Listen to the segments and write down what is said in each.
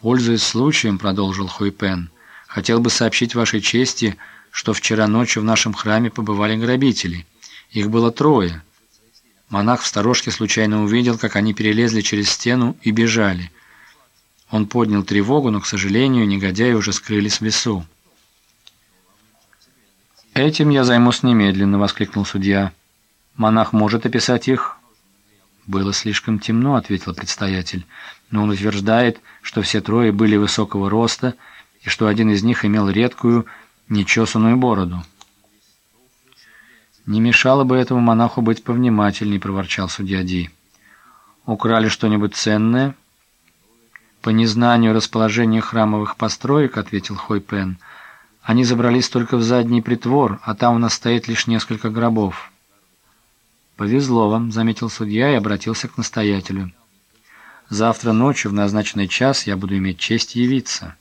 «Пользуясь случаем», — продолжил Хуйпен, — «хотел бы сообщить вашей чести, что вчера ночью в нашем храме побывали грабители. Их было трое. Монах в сторожке случайно увидел, как они перелезли через стену и бежали. Он поднял тревогу, но, к сожалению, негодяи уже скрылись в лесу. «Этим я займусь немедленно», — воскликнул судья. «Монах может описать их?» «Было слишком темно», — ответил предстоятель. «Но он утверждает, что все трое были высокого роста и что один из них имел редкую, нечесанную бороду». «Не мешало бы этому монаху быть повнимательней», — проворчал судья Ди. «Украли что-нибудь ценное?» «По незнанию расположения храмовых построек», — ответил Хой Пен, — «они забрались только в задний притвор, а там у нас стоит лишь несколько гробов». «Повезло вам», — заметил судья и обратился к настоятелю. «Завтра ночью в назначенный час я буду иметь честь явиться».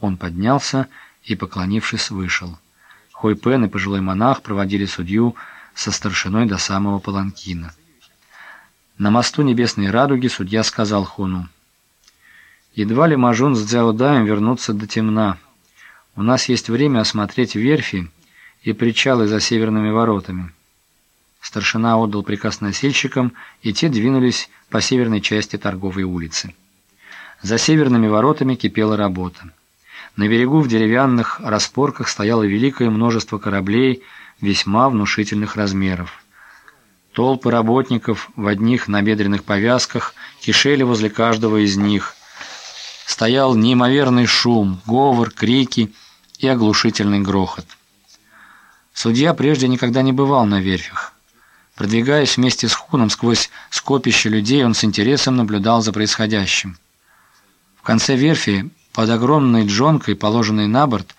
Он поднялся и, поклонившись, вышел. Хой Пен и пожилой монах проводили судью со старшиной до самого Паланкина. На мосту Небесной Радуги судья сказал Хуну, «Едва ли Мажун с Дзяудаем вернутся до темна. У нас есть время осмотреть верфи и причалы за северными воротами». Старшина отдал приказ носильщикам, и те двинулись по северной части торговой улицы. За северными воротами кипела работа. На берегу в деревянных распорках стояло великое множество кораблей весьма внушительных размеров. Толпы работников в одних набедренных повязках кишели возле каждого из них. Стоял неимоверный шум, говор, крики и оглушительный грохот. Судья прежде никогда не бывал на верфях. Продвигаясь вместе с Хуном сквозь скопище людей, он с интересом наблюдал за происходящим. В конце верфи под огромной джонкой, положенной на борт,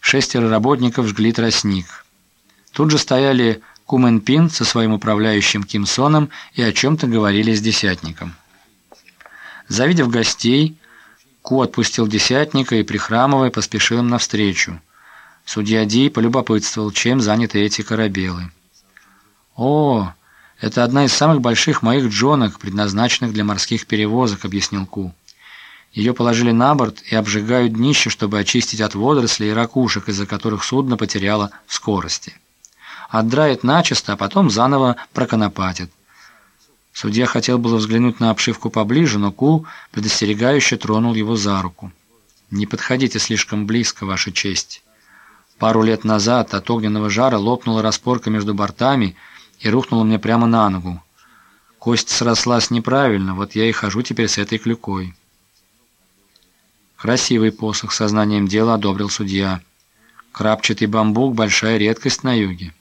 шестеро работников жгли тростник. Тут же стояли Кумен Пин со своим управляющим Кимсоном и о чем-то говорили с десятником. Завидев гостей, Ку отпустил десятника и, прихрамывая, поспешил им навстречу. Судья Ди полюбопытствовал, чем заняты эти корабелы. «О, это одна из самых больших моих джонок, предназначенных для морских перевозок», — объяснил Ку. Ее положили на борт и обжигают днище, чтобы очистить от водорослей и ракушек, из-за которых судно потеряло скорости. Отдрает начисто, а потом заново проконопатит. Судья хотел было взглянуть на обшивку поближе, но Ку предостерегающе тронул его за руку. «Не подходите слишком близко, Ваша честь». Пару лет назад от огненного жара лопнула распорка между бортами и рухнула мне прямо на ногу. Кость срослась неправильно, вот я и хожу теперь с этой клюкой. Красивый посох, сознанием дела одобрил судья. Крапчатый бамбук – большая редкость на юге.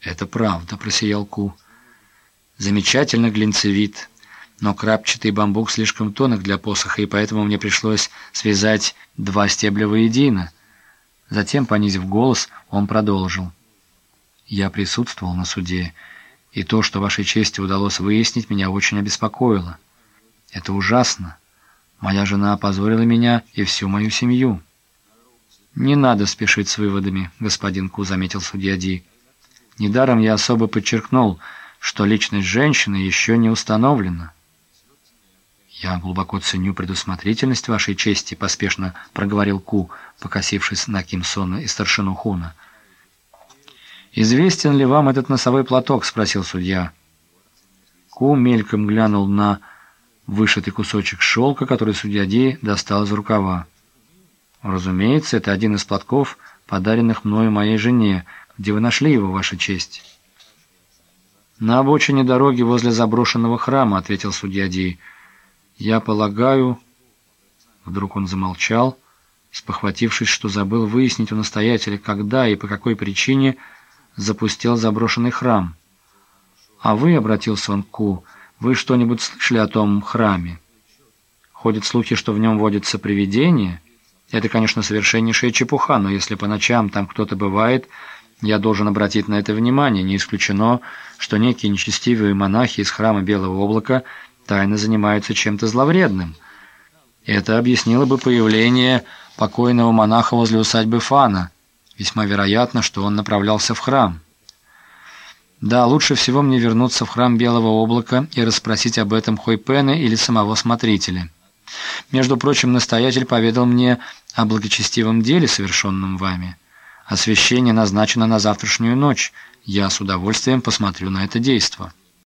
Это правда, просиял Ку. Замечательно глинцевит. Но крапчатый бамбук слишком тонок для посоха, и поэтому мне пришлось связать два стебля воедино. Затем, понизив голос, он продолжил. Я присутствовал на суде, и то, что вашей чести удалось выяснить, меня очень обеспокоило. Это ужасно. Моя жена опозорила меня и всю мою семью». «Не надо спешить с выводами», — господин Ку заметил судья Ди. «Недаром я особо подчеркнул, что личность женщины еще не установлена». «Я глубоко ценю предусмотрительность вашей чести», — поспешно проговорил Ку, покосившись на Кимсона и старшину Хуна. «Известен ли вам этот носовой платок?» — спросил судья. Ку мельком глянул на вышитый кусочек шелка, который судья Ди достал из рукава. Разумеется, это один из платков, подаренных мною моей жене. Где вы нашли его, Ваша честь? На обочине дороги возле заброшенного храма, ответил судья Ди. Я полагаю... Вдруг он замолчал, спохватившись, что забыл выяснить у настоятеля, когда и по какой причине запустил заброшенный храм. А вы, обратился он к Ку, — вы что-нибудь слышали о том храме? Ходят слухи, что в нем водятся привидения. Это, конечно, совершеннейшая чепуха, но если по ночам там кто-то бывает, я должен обратить на это внимание. Не исключено, что некие нечестивые монахи из храма Белого облака тайно занимаются чем-то зловредным. Это объяснило бы появление покойного монаха возле усадьбы Фана. Весьма вероятно, что он направлялся в храм. Да, лучше всего мне вернуться в храм Белого Облака и расспросить об этом Хойпена или самого смотрителя. Между прочим, настоятель поведал мне о благочестивом деле, совершенном вами. Освящение назначено на завтрашнюю ночь. Я с удовольствием посмотрю на это действо».